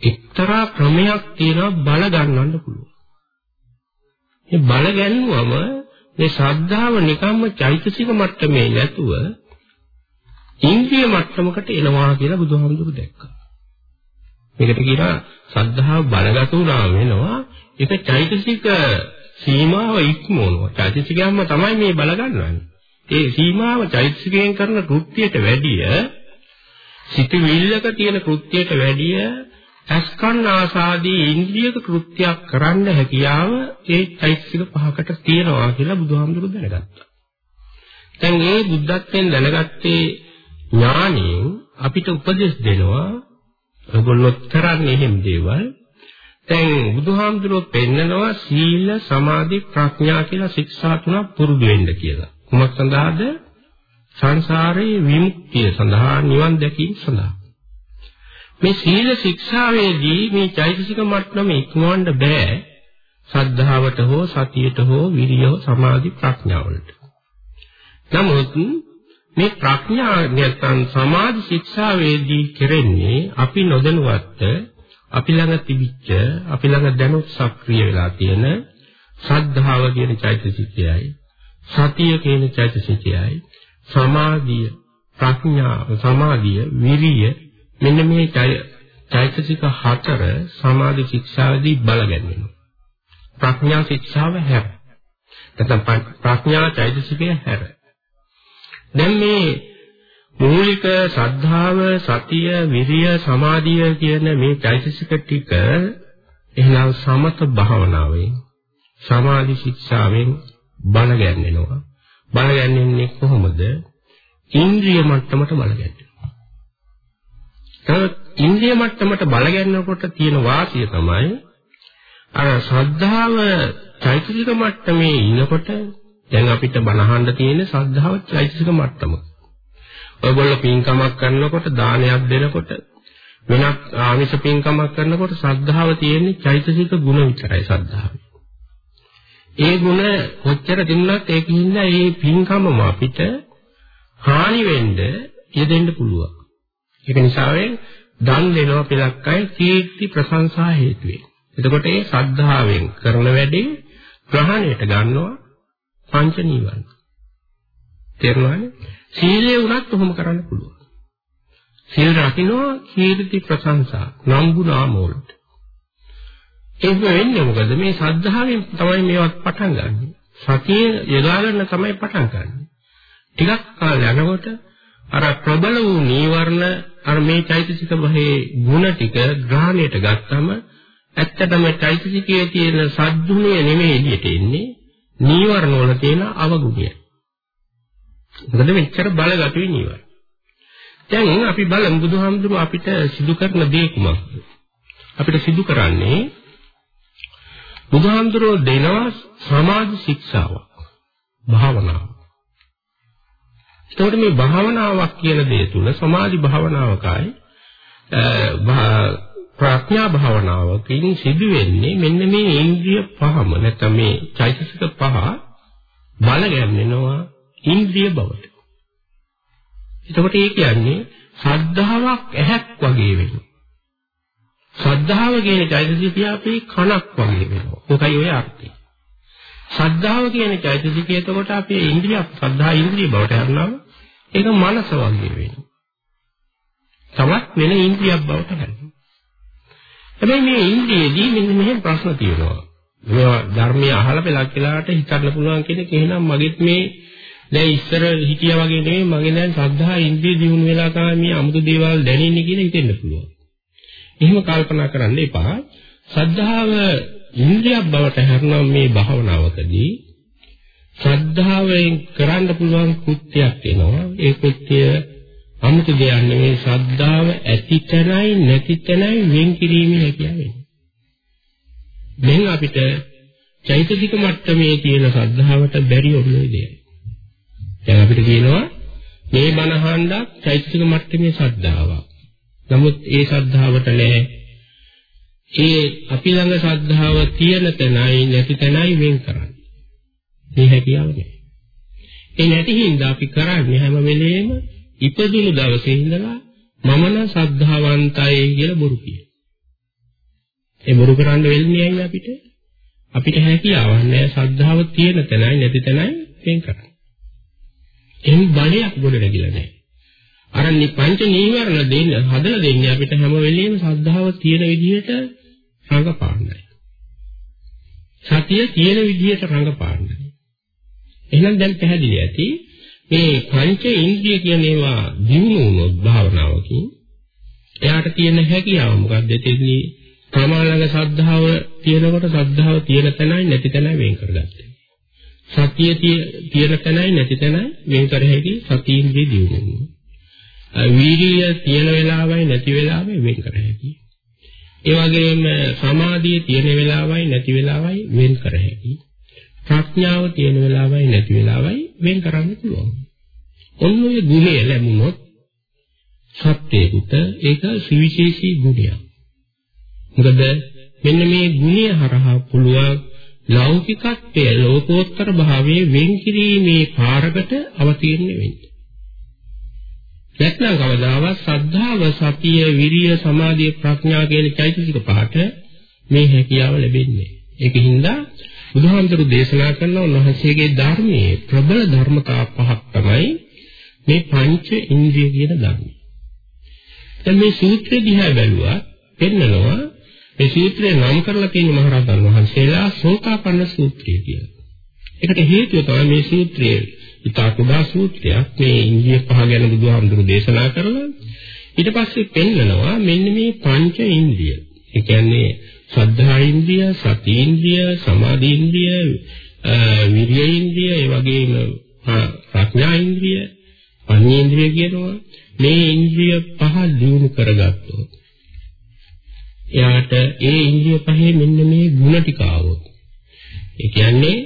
එක්තරා ක්‍රමයක් තියෙනවා බල ගන්නන්න පුළුවන්. මේ බල ගැන්වම මේ ශ්‍රද්ධාව නිකම්ම චෛතසික මට්ටමේ නැතුව ඉන්ද්‍රිය මට්ටමකට එනවා කියලා බුදුහාමුදුරු දැක්කා. මේකට කියනවා ශ්‍රද්ධාව බලගත් උනා වෙනවා ඒක චෛතසික සීමාව ඉක්මවනවා. චෛතසිකයන්ම තමයි මේ බල ගන්නවන්නේ. ඒ සීමාව චෛතසිකයෙන් කරන කෘත්‍යයට වැඩිය සිතවිල්ලක තියෙන කෘත්‍යයට වැඩිය අස්කන්න ආසාදී ඉන්ද්‍රියක කෘත්‍යයක් කරන්න හැකියාව ඒ චෛතසික පහකට තියෙනවා කියලා බුදුහාමුදුරුවෝ දැනගත්තා. දැන් මේ බුද්ධත්වයෙන් දැනගත්තේ ඥාණයෙන් අපිට උපදෙස් දෙනවා ඔයගොල්ලෝ කරන්නේ එහෙම දේවල්. දැන් බුදුහාමුදුරුවෝ පෙන්නනවා සීල සමාධි ප්‍රඥා කියලා ශික්ෂා තුනක් පුරුදු වෙන්න කියලා. කුමක් සඳහාද? සංසාරේ විමුක්තිය සඳහා නිවන් දැකීම සඳහා. මේ සීල ශික්ෂාවේදී මේ චෛතසික මට්ටම ඉක්මවන්න බෑ. සද්ධාවට හෝ සතියට හෝ විරිය සමාධි ප්‍රඥාවලට. නමුත් මේ ප්‍රඥා නැත්නම් සමාධි ශික්ෂාවේදී කෙරෙන්නේ අපි නොදැනුවත් අපි ළඟ තිබිච්ච අපි ළඟ දැනුත් සක්‍රිය වෙලා තියෙන ශ්‍රද්ධාව කියන චෛතසිකයයි සතිය කියන චෛතසිකයයි. සමාධිය ප්‍රඥාව සමාධිය විරිය මෙන්න මේ චෛතසික හතර සමාධි ශික්ෂාවේදී බලගන්නවා ප්‍රඥා ශික්ෂාව හැර. නැත්නම් ප්‍රඥා චෛතසිකය හැර. දැන් මේ මූලික ශ්‍රද්ධාව සතිය විරිය සමාධිය කියන මේ චෛතසික ටික එහෙනම් සමත භාවනාවෙන් සමාධි ශික්ෂාවෙන් බල ගැන්වෙනවා. බල ගැන්වෙන්නේ කොහොමද? ඉන්ද්‍රිය මට්ටමට බල ගැන්වෙනවා. තවත් ඉන්ද්‍රිය මට්ටමට බල ගැන්වෙනකොට තියෙන වාසිය තමයි අර ශ්‍රද්ධාව චෛතසික මට්ටමේ ඉනකොට දැන් අපිට බනහන්න තියෙන ශ්‍රද්ධාව චෛතසික මට්ටම. ඔයගොල්ලෝ පින්කමක් කරනකොට දානයක් දෙනකොට වෙනත් ආමිෂ පින්කමක් කරනකොට ශ්‍රද්ධාව තියෙන්නේ චෛතසික ගුණ විතරයි ශ්‍රද්ධාවේ. ඒ ಗುಣ කොච්චර තිබුණත් ඒකින්ද මේ පින්කමම අපිට හානි වෙන්න යෙදෙන්න පුළුවන්. ඒක නිසා දන් දෙනවා පිළක්කයි කීර්ති ප්‍රශංසා හේතු වේ. එතකොට ඒ ශ්‍රද්ධාවෙන් කරන වැඩේ ග්‍රහණයට ගන්නවා පංච නීවරණ. තේරුණානේ? සීලය උනත් කොහොම කරන්න පුළුවන්. සීල රකින්නවා කීර්ති ප්‍රශංසා නම්බු නාම වලට. ඒක වෙන්නේ මොකද මේ ශ්‍රද්ධාවෙන් තමයි මේවත් පටන් ගන්නෙ. සතිය යොදා ගන්න තමයි පටන් ගන්නෙ. ටිකක් කාල යනකොට අර ප්‍රබල වූ නීවරණ අර මේ චෛතසික භවයේ ಗುಣ ටික ග්‍රහණයට ගත්තම ඇත්තටම චෛතසිකයේ තියෙන සද්දුණය නෙමෙයි එළියට එන්නේ නීවරණ වල තියෙන අවගුණය. මොකද මෙච්චර බලගතුයි නීවරණ. දැන් අපි බලමු බුදුහාමුදුරුව අපිට සිදු කරන දේ කුමක්ද? අපිට සිදු කරන්නේ බුදුහාමුදුරෝ දෙනවා සමාධි ශික්ෂාවක් භාවනාව. එතකොට මේ භාවනාවක් කියන දේ තුල සමාධි භාවනාවකයි ප්‍රඥා භාවනාවකින් සිදු වෙන්නේ මෙන්න මේ ඉන්ද්‍රිය පහම නැත්නම් මේ චෛතසික පහ බල ගැන්වෙනවා ඉන්ද්‍රිය බවට. එතකොට ඒ කියන්නේ ශ්‍රද්ධාවක් ඇහක් වගේ වෙනවා. ශ්‍රද්ධාව කියන චෛතසිකය අපේ කනක් වගේ වෙනවා. ඒකයි ඔය අර්ථය. ශ්‍රද්ධාව කියන චෛතසිකය එතකොට අපේ ඉන්ද්‍රිය ශ්‍රද්ධා ඉන්ද්‍රිය බවට යනවා. ඒක මනස වගේ වෙනවා. තවත් වෙන ඉන්ද්‍රියක් බවට හැරෙනවා. හැබැයි මේ ඉන්ද්‍රියේදී මෙන්න මෙහෙම ප්‍රශ්න තියෙනවා. මේවා ධර්මයේ අහලා පෙලක් වෙලාට හිතන්න පුළුවන් කෙනෙක් එහෙනම් මගෙත් මේ දැන් ඉස්සර හිටියා වගේ නෙමෙයි මගේ දැන් ශ්‍රද්ධා ඉන්ද්‍රිය දියුණු වෙලා තමයි මේ 아무තු දේවල් දැනෙන්නේ කියලා හිතෙන්න පුළුවන්. එහෙම කල්පනා කරන්න එපා. ශ්‍රද්ධාව ඉන්ද්‍රියක් බවට හැරෙනවා මේ භාවනාවකදී ශ්‍රද්ධාවෙන් කරන්න පුළුවන් කෘත්‍යයක් වෙනවා. ඒ කෘත්‍ය 아무තු දෙයක් නෙමෙයි ශ්‍රද්ධාව ඇති තැනයි නැති තැනයි වෙන් කිරීමේ හැකියාව වෙනවා. දැන් අපිට චෛතසික මට්ටමේ තියෙන ශ්‍රද්ධාවට බැරි ඔන්නේ දෙයක්. දැන් අපිට කියනවා මේ බණ අහන්නත් චෛතසික මට්ටමේ ශ්‍රද්ධාවක්. නමුත් ඒ ශ්‍රද්ධාවට නෑ ඒ අපි ළඟ ශ්‍රද්ධාව තියෙන තැනයි නැති තැනයි වෙන් කරන්නේ. මේ හැකියාව නෑ. ඒ නැති හින්දා අපි කරන්නේ හැම වෙලේම ඉපදුණු දවසේ ඉඳලා මම නම් ශ්‍රද්ධාවන්තයි කියලා බොරු කියන. ඒ බොරු කරන්න වෙන්නේ ඇයි අපිට? අපිට හැකියාවක් නෑ ශ්‍රද්ධාව තියෙන තැනයි නැති තැනයි වෙන් කරන්න. එහෙම බලයක් ගොඩ නැගිලා නැහැ. අර පංච නීවරණ දෙන්න හදලා දෙන්නේ අපිට හැම වෙලෙම ශ්‍රද්ධාව තියෙන විදිහට රඟපාන්නයි. සතිය තියෙන විදිහට රඟපාන්නයි. එහෙනම් දැන් පැහැදිලි ඇති මේ පංච ඉන්ද්‍රිය කියන ඒවා දිනු වුණොත් භාවනාවකින් එයාට තියෙන හැකියාව මොකක්ද එතෙන්දී ප්‍රමාණංග ශ්‍රද්ධාව තියෙනකොට ශ්‍රද්ධාව තියෙන තැනයි නැති තැනයි වෙන් කරගත්තේ. සතිය තියෙන තැනයි නැති තැනයි වෙන් කර හැකි සතියින්ද්‍රිය දියුණුව. වීර්යය තියෙන වෙලාවයි නැති වෙලාවයි වෙන් කර හැකි. ඒ වගේම සමාධිය තියෙන වෙලාවයි නැති වෙලාවයි වෙන් කර හැකි. ප්‍රඥාව තියෙන වෙලාවයි නැති වෙලාවයි වෙන් කරන්න පුළුවන්. ඔන්න ඔය ගුණය ලැබුණොත් සත්‍යයකට ඒක සවිශේෂී ගුණයක්. මොකද මෙන්න මේ ගුණය හරහා පුළුවන් ලෞකිකත්වය ලෝකෝත්තර භාවයේ වෙන් කිරීමේ කාරකට අවතීර්ණ වෙන්නේ. නැත්නම් කවදාවත් සද්ධාව, සතිය, විරිය, සමාධිය, ප්‍රඥා කියන චෛතසික පහට මේ හැකියාව ලැබෙන්නේ. ඒකින්ද බුදුහාමුදුරු දේශනා කරන උන්වහන්සේගේ ධර්මයේ ප්‍රබල ධර්මතා පහක් තමයි මේ පංච ඉන්ද්‍රිය කියන ධර්මය. දැන් මේ සූත්‍රය දිහා බැලුවා පෙන්නනවා මේ සූත්‍රය නම් කරලා තියෙන මහරහතන් වහන්සේලා සෝතාපන්න සූත්‍රය කියලා. ඒකට හේතුව තමයි මේ සූත්‍රයේ ඉතා කුඩා සූත්‍රයක් මේ ඉන්දිය පහ ගැන බුදුහාමුදුරු දේශනා කරලා ඊට පස්සේ පෙන්නනවා මෙන්න මේ පංච ඉන්ද්‍රිය. ඒ කියන්නේ සද්ධා ඉන්ද්‍රිය, සති ඉන්ද්‍රිය, සමාධි ඉන්ද්‍රිය, විරිය ඉන්ද්‍රිය, ඒ වගේම ප්‍රඥා ඉන්ද්‍රිය, පඤ්චේන්ද්‍රිය කියනවා. මේ ඉන්ද්‍රිය පහ දිනු කරගත්තොත් එයාට ඒ ඉන්ද්‍රිය පහේ මෙන්න මේ ಗುಣ ටික ආවොත් ඒ කියන්නේ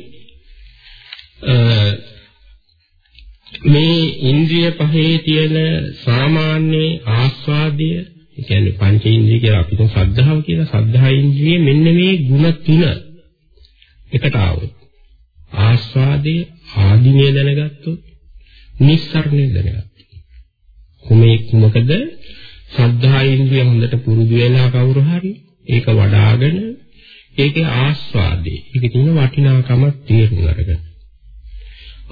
මේ ඉන්ද්‍රිය පහේ තියෙන සාමාන්‍ය ආස්වාදය, ඒ කියන්නේ පංච ඉන්ද්‍රිය කියලා අපිට සද්ධාව කියලා. සද්ධා ඉන්ද්‍රිය මෙන්න මේ ಗುಣ තුන එකට આવොත් ආස්වාදය ආධිනිය දැනගත්තොත් නිස්සරණය දැනගත්තොත්. කොමේ කුමකද සද්ධා ඉන්ද්‍රිය හොඳට පුරුදු වෙලා කවුරු හරි ඒක වඩාගෙන ඒකේ ආස්වාදේ ඒකේ තියෙන වටිනාකමක් තේරුම් අරගෙන.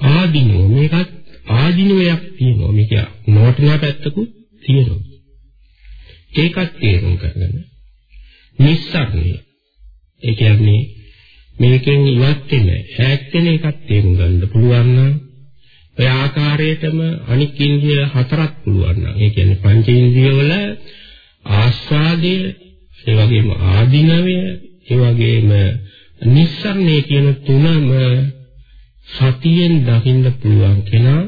ආදීනෝ මේකත් ආදීනෝයක් තියෙනවා. මේක නොවටිනා පැත්තකුත් තියෙනවා. ඒකත් තේරුම් කරගෙන නිස්සාරණය ඒ කියන්නේ මේකෙන් ඉවත් වෙන ඈත් වෙන එකක් තේරුම් ගන්න පුළුවන් නම් ඔය ආකාරයටම අනික් ඉන්ද්‍රිය හතරක් පුළුවන් නම් ඒ කියන්නේ පංච ඉන්ද්‍රිය වල ආස්වාදය ඒ වගේම ආධිනවය ඒ වගේම නිස්සරණය කියන තුනම සතියෙන් දකින්න පුළුවන් කෙනා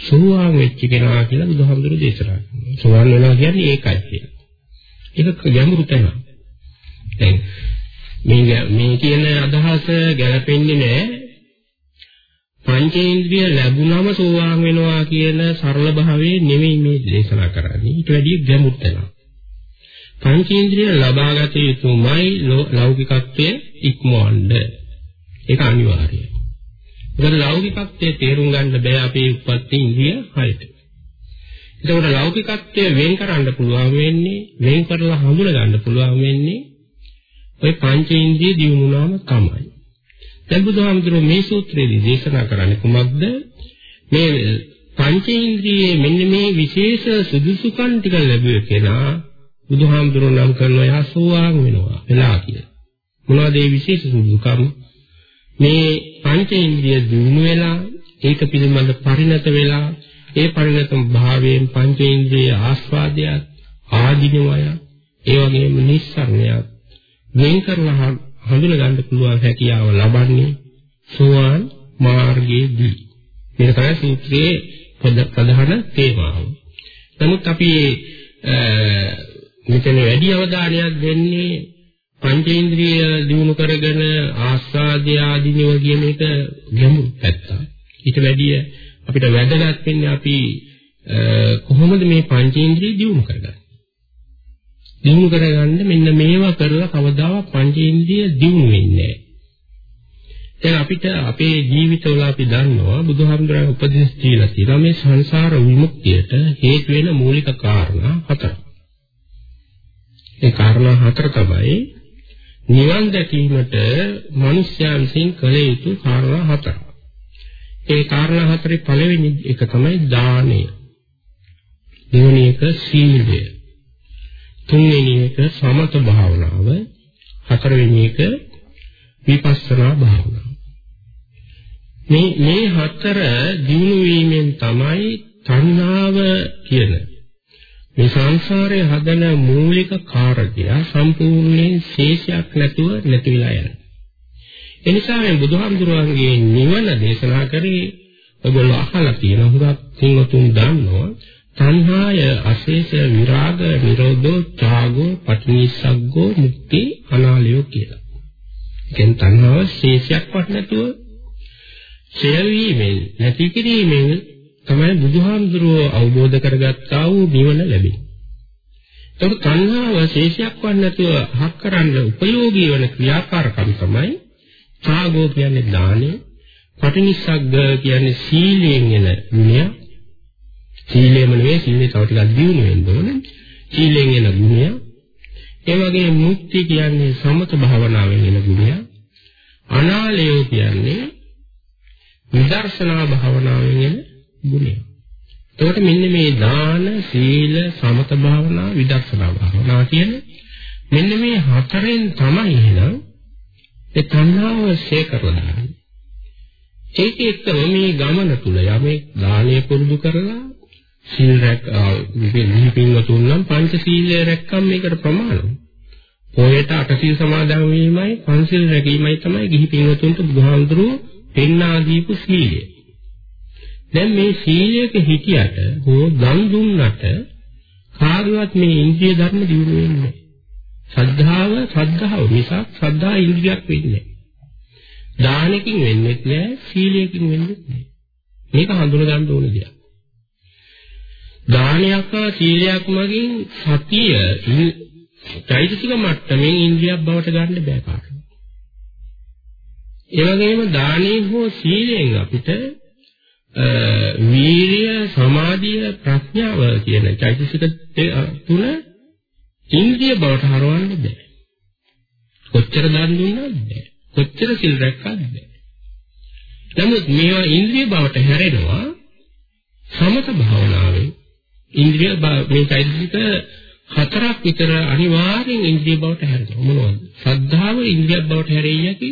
සෝවාන් වෙච්ච කෙනා කියලා බුදුහාමුදුරු දේශනා කරනවා. සෝවාන් වෙනවා කියන්නේ ඒකයි කියලා. ඒක ගැඹුරු තැනක්. දැන් මේ මේ කියන අදහස ගැලපෙන්නේ නැහැ පංචේන්ද්‍රිය ලැබුණම සෝවාන් වෙනවා කියන සරල භාවයේ නෙමෙයි මේ දේශනා කරන්නේ. ඊට වැඩිය ගැඹුරු තැනක්. පංචේන්ද්‍රිය ලබාගත යුතුමයි ලෞකිකත්වයේ ඉක්මවන්න. ඒක අනිවාර්යයි. මොකද ලෞකිකත්වයේ තේරුම් ගන්න බෑ අපේ උපත්ති ඉන්ද්‍රිය හයට. ඒකෝට ලෞකිකත්වයේ වෙන් කරන්න පුළුවන් වෙන්නේ වෙන් කරලා හඳුන ගන්න පුළුවන් වෙන්නේ ওই පංචේන්ද්‍රිය දිනුනාම තමයි. දැන් බුදුහාමුදුරුවෝ මේ සූත්‍රයේදී දේශනා කරන්නේ කුමක්ද? මේ පංචේන්ද්‍රියේ මෙන්න මේ විශේෂ සුදුසුකම් ටික ලැබුවේ කෙනා බුදුහාමුදුරුවෝ නම් කරන එහා සෝවාන් වෙනවා වෙලා කියලා. මොනවද ඒ විශේෂ සුදුකම්? මේ පංචේන්ද්‍රිය දිනු වෙලා ඒක පිළිබඳ පරිණත වෙලා ඒ පරිණතම භාවයෙන් පංචේන්ද්‍රිය ආස්වාදයක් ආධිනවය ඒ වගේම නිස්සරණයක් වෙන් කරලා හඳුන ගන්න පුළුවන් හැකියාව ලබන්නේ සෝවාන් මාර්ගයේදී මේක තමයි සූත්‍රයේ ප්‍රධාන තේමාව. නමුත් අපි මෙතන වැඩි අවධානයක් දෙන්නේ පංචේන්ද්‍රිය දිනු කරගෙන ආස්වාදය ආදීනව කියන එක ගැඹුරු පැත්තක්. ඊට වැඩිය අපිට වැදගත් වෙන්නේ අපි කොහොමද මේ පංචේන්ද්‍රිය දිනු කරගන්නේ? දිනු කරගන්න මෙන්න මේවා කරලා කවදාවත් පංචේන්ද්‍රිය දිනු වෙන්නේ නැහැ. දැන් අපිට අපේ ජීවිතවල අපි දන්නවා බුදුහාමුදුරන් උපදෙස් දීලා තියෙනවා මේ සංසාර විමුක්තියට හේතු වෙන මූලික කාරණා හතරක්. ඒ කාරණා හතර තමයි නිවන් දැකීමට මිනිස්යන් විසින් කළ යුතු කාරණා හතර. ඒ කාරණා හතරේ පළවෙනි එක තමයි දානය. දෙවෙනි එක සීලය. තුන්වෙනි එක සමත භාවනාව. හතරවෙනි එක විපස්සනා භාවනාව. මේ මේ හතර දිනු වීමෙන් තමයි තණ්හාව කියන මේ සංසාරයේ හදන මූලික කාරකය සම්පූර්ණයෙන් ශේෂයක් නැතුව නැති වෙලා යනවා. ඒ නිසා මේ බුදුහාමුදුරුවන්ගේ නිවන දේශනා කරේ ඔයගොල්ලෝ අහලා තියෙන හුඟක් සිංහතුන් දන්නවා තණ්හාය අශේෂ විරාග නිරෝධෝ ත්‍යාගෝ පටිනිස්සග්ගෝ මුක්ති අනාලයෝ කියලා. දැන් තණ්හාව ශේෂයක්වත් නැතුව ඡය වීමෙන් නැති කිරීමෙන් තමයි බුදුහාමුදුරුවෝ අවබෝධ කරගත්තා වූ නිවන ලැබෙන්නේ. ඒක තණ්හාව ශේෂයක්වත් නැතුව හක් කරන්න උපයෝගී වන ක්‍රියාකාරකම් තමයි ඡාගෝ කියන්නේ දානෙ, පටිනිස්සග්ග කියන්නේ සීලයෙන් එන ගුණය. සීලයම නෙවෙයි සීලේ තව ටිකක් දියුණු වෙන්න ඕනේ. සීලයෙන් එන ගුණය. ඒ වගේ මුක්ති කියන්නේ සමත භාවනාවෙන් එන ගුණය. අනාලය කියන්නේ විදර්ශනා භාවනාවෙන් එන ගුණය. එතකොට මෙන්න මේ දාන, සීල, සමත භාවනා, විදර්ශනා භාවනා කියන මෙන්න මේ හතරෙන් තමයි එහෙනම් ඒ තණ්හාව ශේ කරලා දාන්නේ. ඒක එක්කම මේ ගමන තුල යමෙක් දානය පුරුදු කරලා සීල් රැක් නිහි පින්වතුන් නම් පංච සීලය රැක්කම් මේකට ප්‍රමාණයි. පොයට අටසිල් සමාදන් වීමයි පංචිල් රැකීමයි තමයි ගිහි පින්වතුන්ට බුදුහාමුදුරුවෝ පෙන්වා දීපු සීලය. දැන් මේ සීලයක හිටියට හෝ දන් දුන්නට කාගවත් මේ ඉන්ද්‍රිය ධර්ම දියුණු වෙන්නේ නැහැ. ශ්‍රද්ධාව ශ්‍රද්ධාව මිසක් ශ්‍රද්ධා ඉන්ද්‍රියක් වෙන්නේ නැහැ. දානකින් වෙන්නේ නැහැ, සීලයකින් වෙන්නේ නැහැ. මේක හඳුන ගන්න ඕන දෙයක්. දානයක් හා සීලයක් මගින් සතිය චෛතසික මට්ටමින් ඉන්ද්‍රියක් බවට ගන්න බෑ කාටවත්. ඒ වගේම දානේ හෝ සීලයෙන් අපිට වීරිය, සමාධිය, ප්‍රඥාව කියන චෛතසික තුන ඉන්ද්‍රිය බවට හරවන්න බෑ. කොච්චර දන් දුන්නත් බෑ. කොච්චර සිල් රැක්කත් බෑ. නමුත් මේවා ඉන්ද්‍රිය බවට හැරෙනවා සමත භාවනාවෙන්. ඉන්ද්‍රිය මේ චෛතසික හතරක් විතර අනිවාර්යෙන් ඉන්ද්‍රිය බවට හැරෙනවා. මොනවද? ශ්‍රද්ධාව ඉන්ද්‍රිය බවට හැරෙයි යකි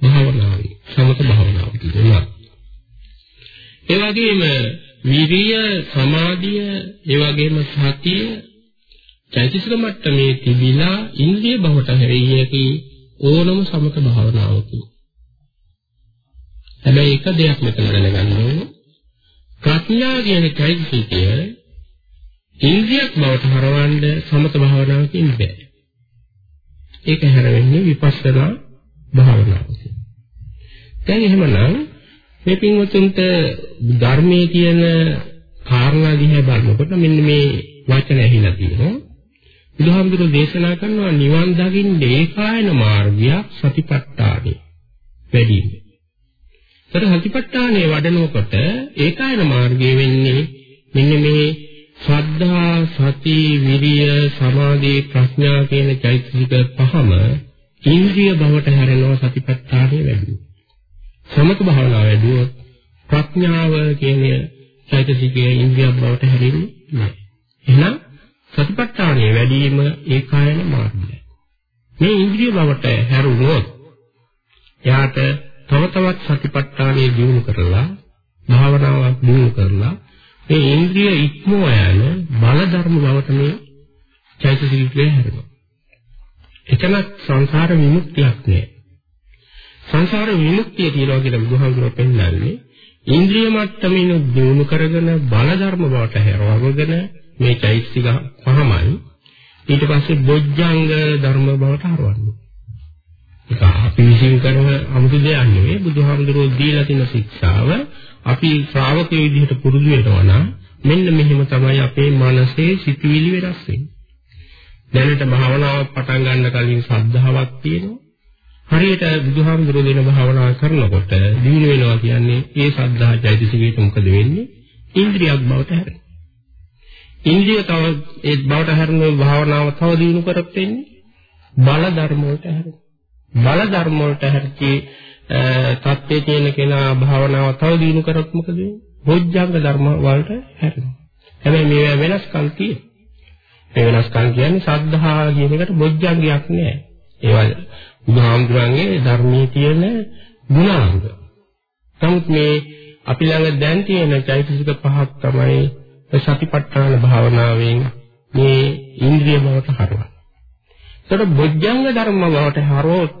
භාවනාවයි. සමත භාවනාව කියනවා. ඒ වගේම විරිය, සමාධිය, ඒ වගේම සතිය චෛතසික මට්ටමේ තිබිලා ඉන්ද්‍රිය බවට හැරෙయ్యකි ඕනම සමත භාවනාවකි. හැබැයි එක දෙයක් මෙතන දැනගන්න ඕනේ. ප්‍රඥා කියන චෛතසිකය ඉන්ද්‍රියක් බවට හරවන්න සමත භාවනාවකින් බෑ. ඒක හැරෙන්නේ විපස්සනා භාවනාවකින්. දැන් එහෙමනම් මේ පින්වතුන්ට ධර්මයේ කියන කාරණා දිහා බලනකොට මෙන්න මේ වචන ඇහිලා තියෙනවා. බුදුහාමුදුරුවෝ දේශනා කරනවා නිවන් දකින්න ඒකායන මාර්ගයක් සතිපට්ඨානෙ වැඩි. ඒතර සතිපට්ඨානෙ වඩනකොට ඒකායන මාර්ගය වෙන්නේ මෙන්න මේ ශ්‍රද්ධා, සති, විරිය, සමාධි, ප්‍රඥා කියන චෛතසික පහම ඉන්ද්‍රිය භවට හැරෙනවා සතිපට්ඨානෙ වැඩි. සමත භාවනාව වැඩිවොත් ප්‍රඥාව කියන චෛතසිකයේ ඉන්ද්‍රිය භවට හැරෙන්නේ නැහැ. එහෙනම් සතිපට්ඨානයේ වැඩිම ඒකායන මාර්ගය. මේ ඉන්ද්‍රිය බවට හැරුණොත් එයාට තව තවත් සතිපට්ඨානය දියුණු කරලා භාවනාවක් දියුණු කරලා මේ ඉන්ද්‍රිය ඉක්මව යන බල ධර්ම බවට මේ චෛතසිකය හැරෙනවා. එතනත් සංසාර විමුක්තියක් නෑ. සංසාර විමුක්තිය තියනවා කියලා බුදුහාමුදුරුවෝ පෙන්නන්නේ ඉන්ද්‍රිය මට්ටමින් දියුණු කරගෙන බල ධර්ම බවට හැරවගෙන මේ චෛතසික පහමයි ඊට පස්සේ බොජ්ජංග ධර්ම බවට හරවන්නේ. ඒක අපි විශ්ින් කරන අමුතු දෙයක් නෙවෙයි බුදුහාමුදුරුවෝ දීලා තියෙන ශික්ෂාව අපි ශ්‍රාවකයෝ විදිහට පුරුදු වෙනවා නම් මෙන්න මෙහෙම තමයි අපේ මනසේ සිතුවිලි වෙනස් වෙන්නේ. දැනට භාවනාව පටන් ගන්න කලින් ශ්‍රද්ධාවක් තියෙනවා. හරියට බුදුහාමුදුරුවෝ දෙන භාවනාව කරනකොට දිනු වෙනවා කියන්නේ ඒ ශ්‍රද්ධා චෛතසිකයට මොකද වෙන්නේ? ඉන්ද්‍රියක් බවට හැරෙනවා. ඉන්ද්‍රිය තව ඒ බවට හැරෙන භාවනාව තව දිනු කරත් වෙන්නේ බල ධර්ම වලට හැරෙනවා. බල ධර්ම වලට හැරී තත්ත්වයේ තියෙන කෙනා භාවනාව තව දිනු කරොත් මොකද වෙන්නේ? බොජ්ජංග ධර්ම වලට හැරෙනවා. හැබැයි මේවා වෙනස්කම් තියෙනවා. මේ වෙනස්කම් කියන්නේ සද්ධා කියන එකට බොජ්ජංගයක් නෑ. ඒවා බුදුහාමුදුරන්ගේ ධර්මයේ තියෙන ගුණාංග. නමුත් මේ අපි ළඟ දැන් තියෙන චෛතසික පහක් තමයි සතිපට්ඨාන භාවනාවෙන් මේ ඉන්ද්‍රිය බවට හරවන්නේ. ඒතකොට බොජ්ජංග ධර්ම බවට හරවොත්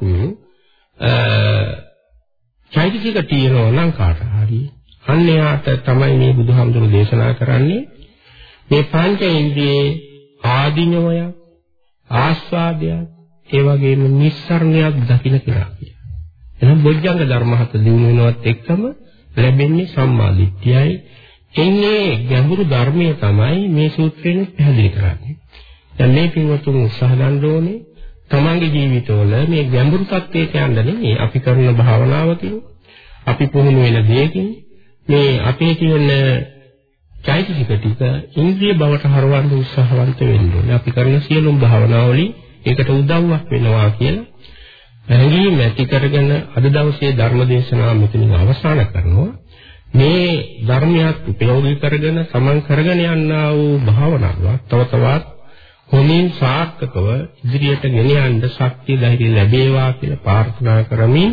චෛතසික තියෙනවා නම් කාට හරි අන්‍යයාට තමයි මේ බුදුහාමුදුරු දේශනා කරන්නේ මේ පංච ඉන්ද්‍රියේ ආදීනවයක් ආස්වාදයක් ඒ වගේම නිස්සරණයක් දකින්න කියලා කියනවා. එහෙනම් බොජ්ජංග ධර්ම හත දිනු වෙනවත් එක්කම ලැබෙන්නේ සම්මාදිට්ඨියයි. එන්නේ ගැඹුරු ධර්මයේ තමයි මේ සූත්‍රයෙන් පැහැදිලි කරන්නේ. දැන් මේ පින්වතුන් උත්සාහ ගන්න ඕනේ තමන්ගේ ජීවිතවල මේ ගැඹුරු තත්ත්වයට යන්න නෙමෙයි අපි කරන භාවනාවකින් අපි පුහුණු වෙන දෙයකින් මේ අපේ තියෙන චෛතසික ටික ඉන්ද්‍රිය බවට හරවන්න උත්සාහවන්ත වෙන්න ඕනේ. අපි කරන සියලුම භාවනාවලින් ඒකට උදව්වක් වෙනවා කියලා හැඟීම් ඇති කරගෙන අද දවසේ ධර්ම දේශනාව මෙතනින් අවසන් කරනවා. මේ ධර්මයක් උපයෝගී කරගෙන සමන් කරගෙන යන්නා වූ භාවනාවක් තව තවත් හොමින් සාර්ථකව ඉදිරියට ගෙන යන්න ශක්තිය ධෛර්යය ලැබේවා කියලා ප්‍රාර්ථනා කරමින්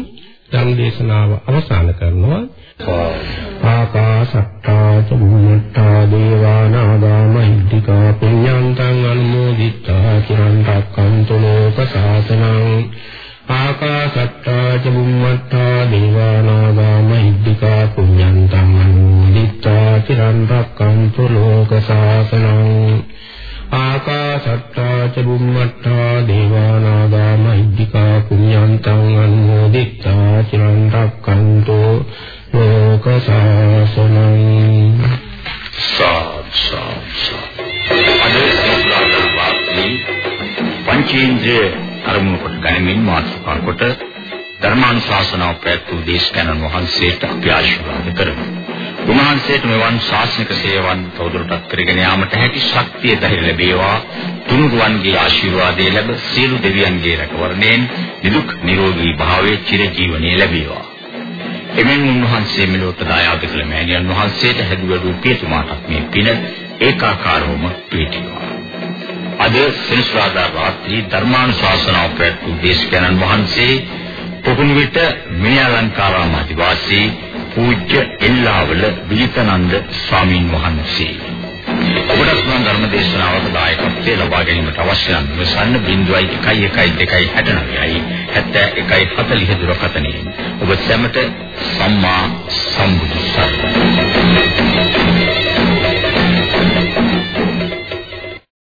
ධම් දේශනාව අවසන් කරනවා. ආකාශත්තා චුම්මත්තා දේවානාගා මහිද්దికා පුඤ්ඤන්තං අනුමෝදිත්වා චිරන් රැක්කන්තු ලෝක සාසනං ආකාශත්තා චුම්මත්තා දේවානාගා මහිද්దికා පුඤ්ඤන්තං අනුමෝදිත්වා චිරන් රැක්කන්තු ලෝක සාසනං ආකාශත්තා චුම්මත්තා දේවානාගා මහිද්దికා පුඤ්ඤන්තං අනුමෝදිත්වා චිරන් රැක්කන්තු රක්칸තෝ ලෝක සාසනං පංචේන්ද්‍රිය අරමුණු කොට ගැනීමෙන් මාතෘකා කොට ධර්මානුශාසනාව පැවැත්වූ දේශකයන්න් වහන්සේට අපි ආශිර්වාද කරමු. උන්වහන්සේට මෙවන් ශාසනික සේවයන් තවදුරටත් කරගෙන යාමට හැකි ශක්තිය ධෛර්ය ලැබේවා. තුනුරුවන්ගේ ආශිර්වාදය ලැබ සියලු දෙවියන්ගේ රැකවරණයෙන් නිදුක් නිරෝගී භාවයේ චිරජීවනයේ ලැබේවා. එමෙන් උන්වහන්සේ මෙලොවට දායාද කළ මෑණියන් වහන්සේට හැදුවඩු පියතුමාටත් මේ පින ඒකාකාරවම පිළිටිනවා. අද සෙනසුරාදා රාත්‍රී ධර්මානුශාසනාව පැවැත්වූ දේශකයන්න් වහන්සේ පොකුණු විට මිනිඅලංකාරාම අධිවාසී පූජ්‍ය එල්ලාවල විජිතනන්ද ස්වාමින් වහන්සේ. ඔබට මම ධර්ම දේශනාවක දායකත්වයේ ලබා ගැනීමට අවශ්‍ය නම් විසන්න 011269යි 7140 දුරකථනයෙන් ඔබ සැමට සම්මා සම්බුදු සරණයි.